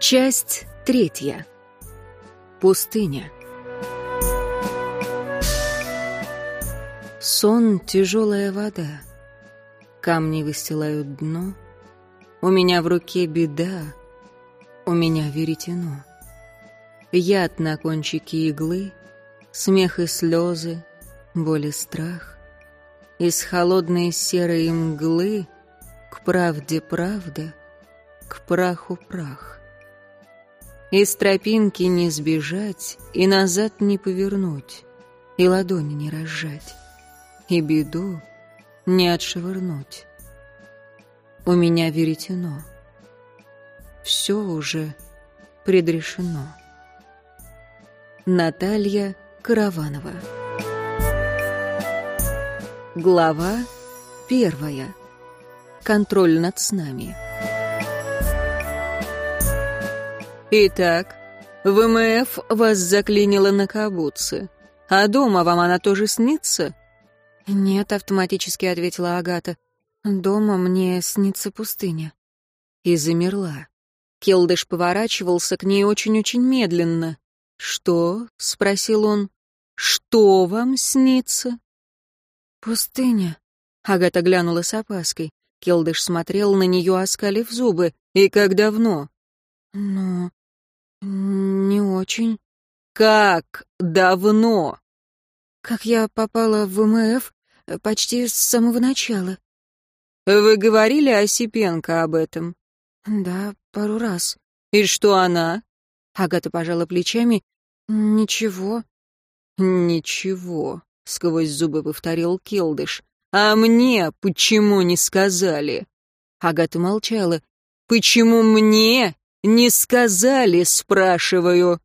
Часть третья. Пустыня. Сон — тяжелая вода. Камни выстилают дно. У меня в руке беда, у меня веретено. Яд на кончике иглы, смех и слезы, боль и страх. Из холодной серой мглы к правде правда, к праху прах. Из тропинки не сбежать и назад не повернуть, и ладони не разжать, и беду не отшвырнуть. У меня веретено. Все уже предрешено. Наталья Караванова Глава первая. Контроль над снами. «Итак, ВМФ вас заклинило на кабуце. А дома вам она тоже снится?» «Нет», — автоматически ответила Агата. «Дома мне снится пустыня». И замерла. Келдыш поворачивался к ней очень-очень медленно. «Что?» — спросил он. «Что вам снится?» «Пустыня», — Агата глянула с опаской. Келдыш смотрел на нее, оскалив зубы. «И как давно?» «Ну, «Не очень». «Как давно?» «Как я попала в ВМФ э, почти с самого начала». «Вы говорили Осипенко об этом?» «Да, пару раз». «И что она?» Агата пожала плечами. «Ничего». «Ничего», — сквозь зубы повторил Келдыш. «А мне почему не сказали?» Агата молчала. «Почему мне «Не сказали, спрашиваю».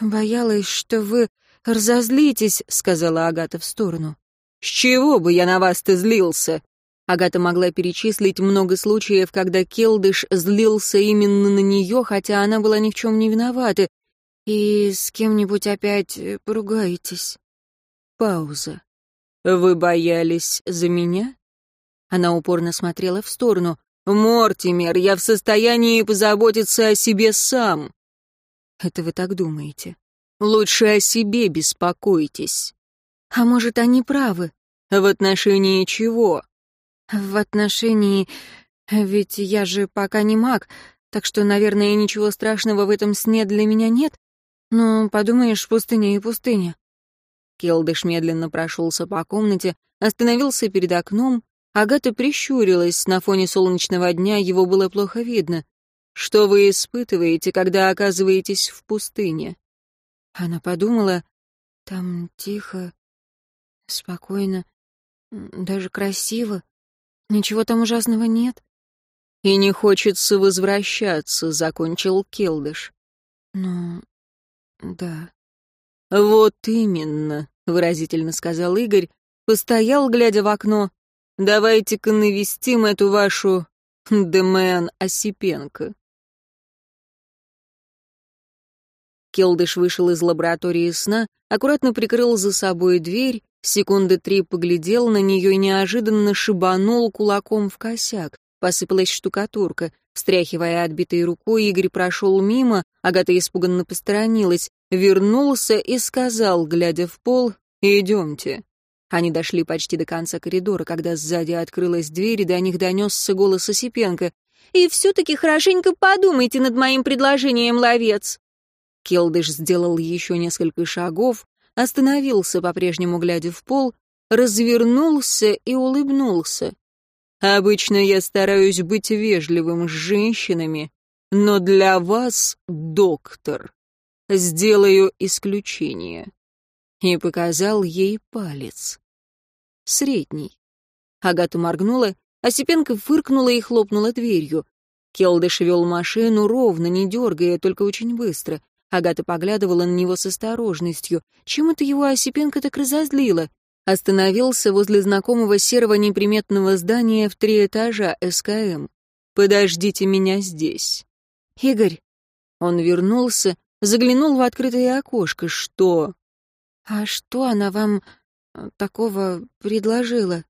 «Боялась, что вы разозлитесь», — сказала Агата в сторону. «С чего бы я на вас-то злился?» Агата могла перечислить много случаев, когда Келдыш злился именно на нее, хотя она была ни в чем не виновата. «И с кем-нибудь опять поругаетесь?» Пауза. «Вы боялись за меня?» Она упорно смотрела в сторону. «Мортимер, я в состоянии позаботиться о себе сам». «Это вы так думаете. Лучше о себе беспокойтесь». «А может, они правы?» «В отношении чего?» «В отношении... Ведь я же пока не маг, так что, наверное, ничего страшного в этом сне для меня нет. Ну, подумаешь, пустыня и пустыня». Келдыш медленно прошелся по комнате, остановился перед окном, Агата прищурилась, на фоне солнечного дня его было плохо видно. «Что вы испытываете, когда оказываетесь в пустыне?» Она подумала, там тихо, спокойно, даже красиво. Ничего там ужасного нет. «И не хочется возвращаться», — закончил Келдыш. «Ну, да». «Вот именно», — выразительно сказал Игорь, постоял, глядя в окно, Давайте-ка навестим эту вашу Демен Осипенко. Келдыш вышел из лаборатории сна, аккуратно прикрыл за собой дверь, секунды три поглядел на нее и неожиданно шибанул кулаком в косяк. Посыпалась штукатурка. Встряхивая отбитой рукой, Игорь прошел мимо, Агата испуганно посторонилась, вернулся и сказал, глядя в пол, «Идемте». Они дошли почти до конца коридора, когда сзади открылась дверь, и до них донесся голос Осипенко. «И все-таки хорошенько подумайте над моим предложением, ловец!» Келдыш сделал еще несколько шагов, остановился, по-прежнему глядя в пол, развернулся и улыбнулся. «Обычно я стараюсь быть вежливым с женщинами, но для вас, доктор, сделаю исключение» и показал ей палец. Средний. Агата моргнула, Осипенко фыркнула и хлопнула дверью. Келдыш вел машину ровно, не дергая, только очень быстро. Агата поглядывала на него с осторожностью. Чем это его Осипенко так разозлило? Остановился возле знакомого серого неприметного здания в три этажа СКМ. «Подождите меня здесь». «Игорь». Он вернулся, заглянул в открытое окошко. «Что?» «А что она вам э, такого предложила?»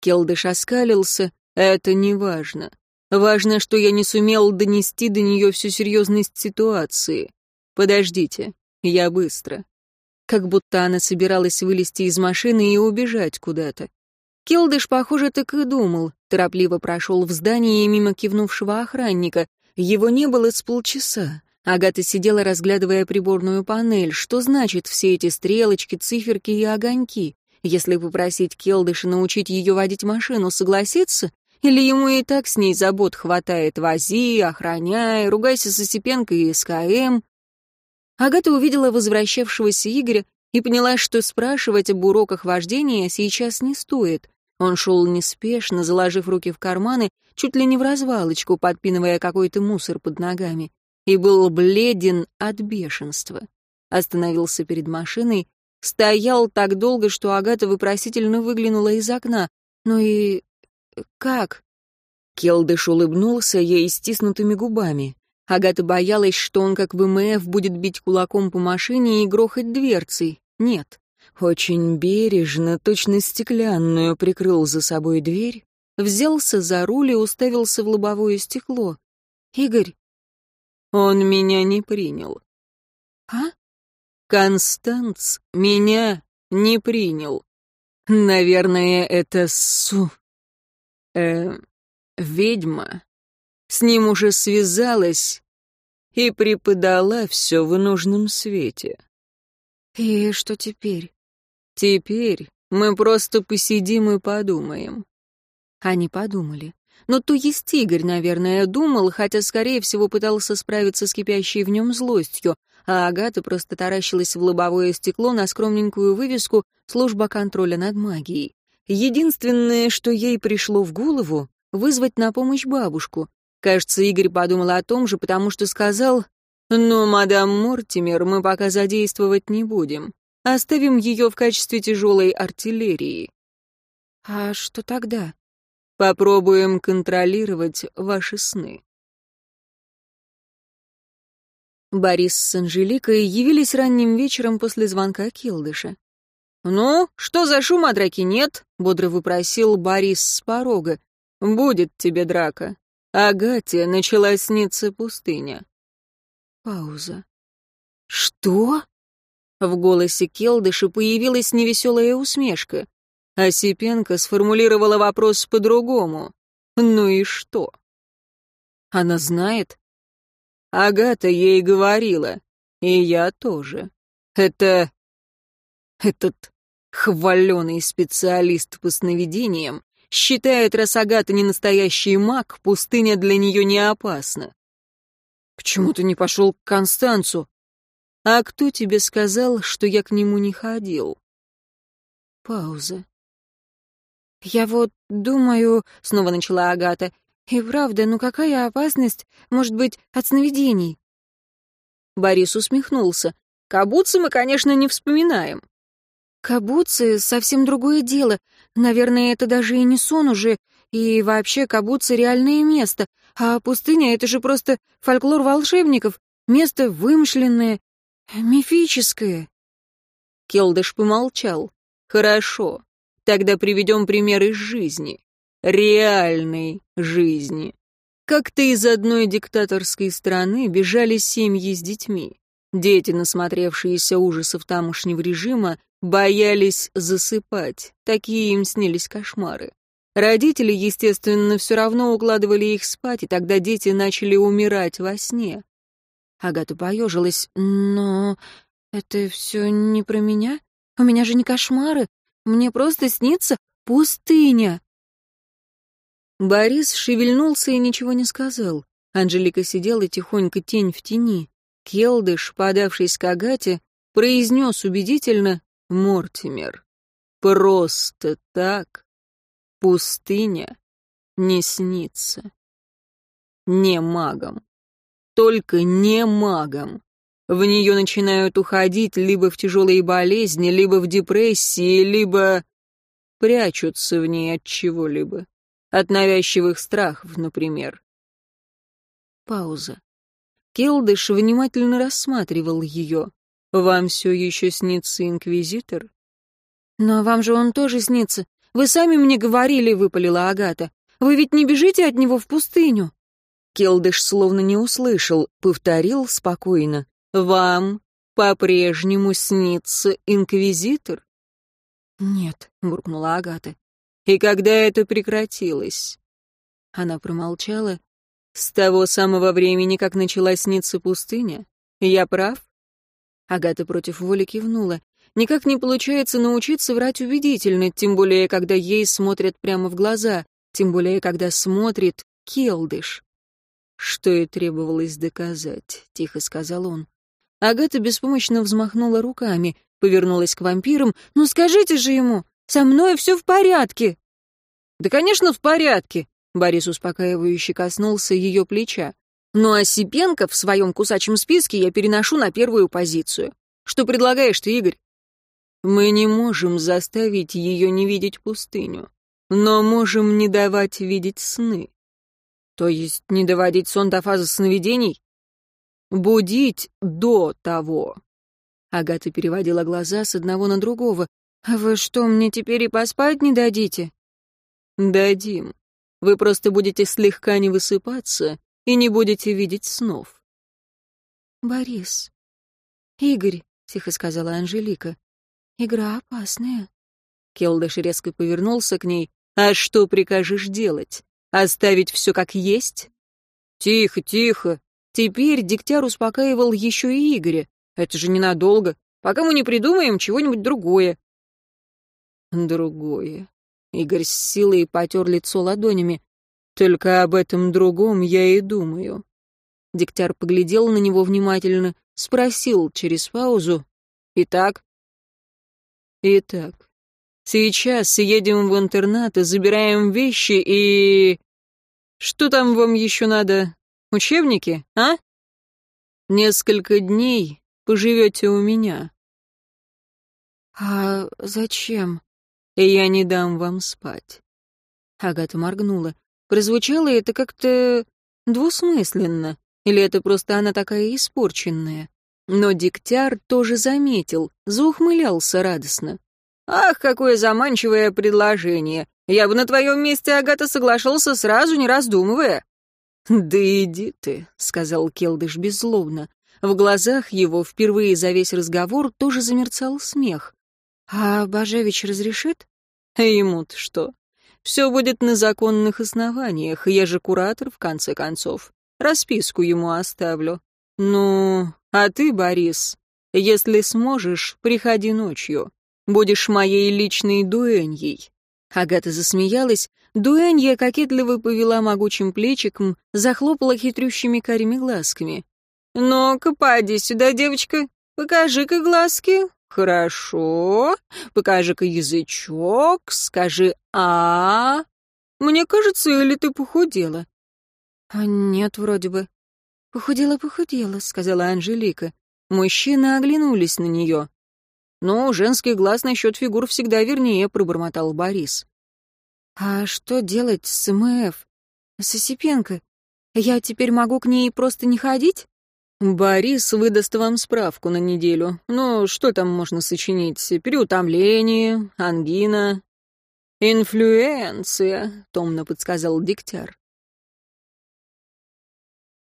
Келдыш оскалился. «Это не важно. Важно, что я не сумел донести до нее всю серьезность ситуации. Подождите, я быстро. Как будто она собиралась вылезти из машины и убежать куда-то. Келдыш, похоже, так и думал. Торопливо прошел в здание мимо кивнувшего охранника. Его не было с полчаса. Агата сидела, разглядывая приборную панель. Что значит все эти стрелочки, циферки и огоньки? Если попросить Келдыша научить ее водить машину, согласится? Или ему и так с ней забот хватает? Вози, охраняй, ругайся с Осипенко и СКМ. Агата увидела возвращавшегося Игоря и поняла, что спрашивать об уроках вождения сейчас не стоит. Он шел неспешно, заложив руки в карманы, чуть ли не в развалочку, подпинывая какой-то мусор под ногами, и был бледен от бешенства. Остановился перед машиной, стоял так долго, что Агата вопросительно выглянула из окна. «Ну и как?» Келдыш улыбнулся ей стиснутыми губами. Агата боялась, что он, как ВМФ, будет бить кулаком по машине и грохать дверцей. Нет. Очень бережно, точно стеклянную, прикрыл за собой дверь, взялся за руль и уставился в лобовое стекло. «Игорь...» «Он меня не принял». «А?» «Констанц меня не принял. Наверное, это су...» э, ведьма с ним уже связалась и преподала все в нужном свете. И что теперь? Теперь мы просто посидим и подумаем. Они подумали. Но то есть Игорь, наверное, думал, хотя, скорее всего, пытался справиться с кипящей в нем злостью, а Агата просто таращилась в лобовое стекло на скромненькую вывеску «Служба контроля над магией». Единственное, что ей пришло в голову, вызвать на помощь бабушку. Кажется, Игорь подумал о том же, потому что сказал, «Но, мадам Мортимер, мы пока задействовать не будем. Оставим ее в качестве тяжелой артиллерии». «А что тогда?» «Попробуем контролировать ваши сны». Борис с Анжеликой явились ранним вечером после звонка Килдыша. «Ну, что за шум, а драки нет?» — бодро выпросил Борис с порога. «Будет тебе драка. Агате начала сниться пустыня». Пауза. «Что?» В голосе Келдыша появилась невеселая усмешка. Осипенко сформулировала вопрос по-другому. «Ну и что?» «Она знает?» Агата ей говорила. И я тоже. Это этот хваленый специалист по сновидениям считает, раз Агата не настоящий маг, пустыня для нее не опасна. Почему ты не пошел к Констанцу? А кто тебе сказал, что я к нему не ходил? Пауза. Я вот думаю, снова начала Агата, и правда, ну какая опасность, может быть, от сновидений? Борис усмехнулся. Кабуцы мы, конечно, не вспоминаем. Кабуцы — совсем другое дело. Наверное, это даже и не сон уже. И вообще, Кабуцы — реальное место. А пустыня — это же просто фольклор волшебников. Место вымышленное, мифическое. Келдыш помолчал. Хорошо. Тогда приведем пример из жизни. Реальной жизни. Как-то из одной диктаторской страны бежали семьи с детьми. Дети, насмотревшиеся ужасов тамошнего режима, Боялись засыпать, такие им снились кошмары. Родители, естественно, все равно укладывали их спать, и тогда дети начали умирать во сне. Агата поежилась. «Но это все не про меня? У меня же не кошмары. Мне просто снится пустыня». Борис шевельнулся и ничего не сказал. Анжелика сидела тихонько тень в тени. Келдыш, подавшись к Агате, произнес убедительно Мортимер. Просто так пустыня не снится. Не магом. Только не магом. В нее начинают уходить либо в тяжелые болезни, либо в депрессии, либо прячутся в ней от чего-либо. От навязчивых страхов, например. Пауза. Келдыш внимательно рассматривал ее. Вам все еще снится инквизитор? Но вам же он тоже снится. Вы сами мне говорили, выпалила Агата. Вы ведь не бежите от него в пустыню?» Келдыш словно не услышал, повторил спокойно. «Вам по-прежнему снится инквизитор?» «Нет», — буркнула Агата. «И когда это прекратилось?» Она промолчала. «С того самого времени, как начала сниться пустыня? Я прав?» Агата против воли кивнула. Никак не получается научиться врать убедительно, тем более, когда ей смотрят прямо в глаза, тем более, когда смотрит Келдыш. «Что и требовалось доказать», — тихо сказал он. Агата беспомощно взмахнула руками, повернулась к вампирам. «Ну скажите же ему, со мной все в порядке!» «Да, конечно, в порядке!» Борис успокаивающе коснулся ее плеча. «Ну а Сипенко в своем кусачем списке я переношу на первую позицию. Что предлагаешь ты, Игорь?» «Мы не можем заставить ее не видеть пустыню, но можем не давать видеть сны». «То есть не доводить сон до фазы сновидений?» Будить до того. Агата переводила глаза с одного на другого. «А вы что, мне теперь и поспать не дадите?» «Дадим. Вы просто будете слегка не высыпаться и не будете видеть снов». «Борис, Игорь», — тихо сказала Анжелика, — «игра опасная». Келдыш резко повернулся к ней. «А что прикажешь делать? Оставить все как есть?» «Тихо, тихо», Теперь Дегтяр успокаивал еще и Игоря. Это же ненадолго, пока мы не придумаем чего-нибудь другое. Другое. Игорь с силой потер лицо ладонями. Только об этом другом я и думаю. Дегтяр поглядел на него внимательно, спросил через паузу. «Итак?» «Итак, сейчас едем в интернат и забираем вещи и...» «Что там вам еще надо? Учебники, а? Несколько дней поживете у меня. А зачем? Я не дам вам спать. Агата моргнула. Прозвучало это как-то двусмысленно. Или это просто она такая испорченная? Но Дегтяр тоже заметил, заухмылялся радостно. «Ах, какое заманчивое предложение! Я бы на твоем месте, Агата, соглашался сразу, не раздумывая. «Да иди ты», — сказал Келдыш беззлобно. В глазах его впервые за весь разговор тоже замерцал смех. «А Бажевич разрешит?» «Ему-то что? Все будет на законных основаниях, я же куратор, в конце концов. Расписку ему оставлю. Ну, а ты, Борис, если сможешь, приходи ночью. Будешь моей личной дуэньей». Агата засмеялась, Дуэнья кокетливо повела могучим плечиком, захлопала хитрющими карими глазками. «Ну-ка, поди сюда, девочка, покажи-ка глазки. Хорошо, покажи-ка язычок, скажи «а». Мне кажется, или ты похудела?» «А нет, вроде бы». «Похудела-похудела», — сказала Анжелика. Мужчины оглянулись на нее. «Ну, женский глаз насчет фигур всегда вернее», — пробормотал Борис. «А что делать с МФ? С Осипенко? Я теперь могу к ней просто не ходить?» «Борис выдаст вам справку на неделю. Ну, что там можно сочинить? Переутомление, ангина...» «Инфлюенция», — томно подсказал Дегтяр.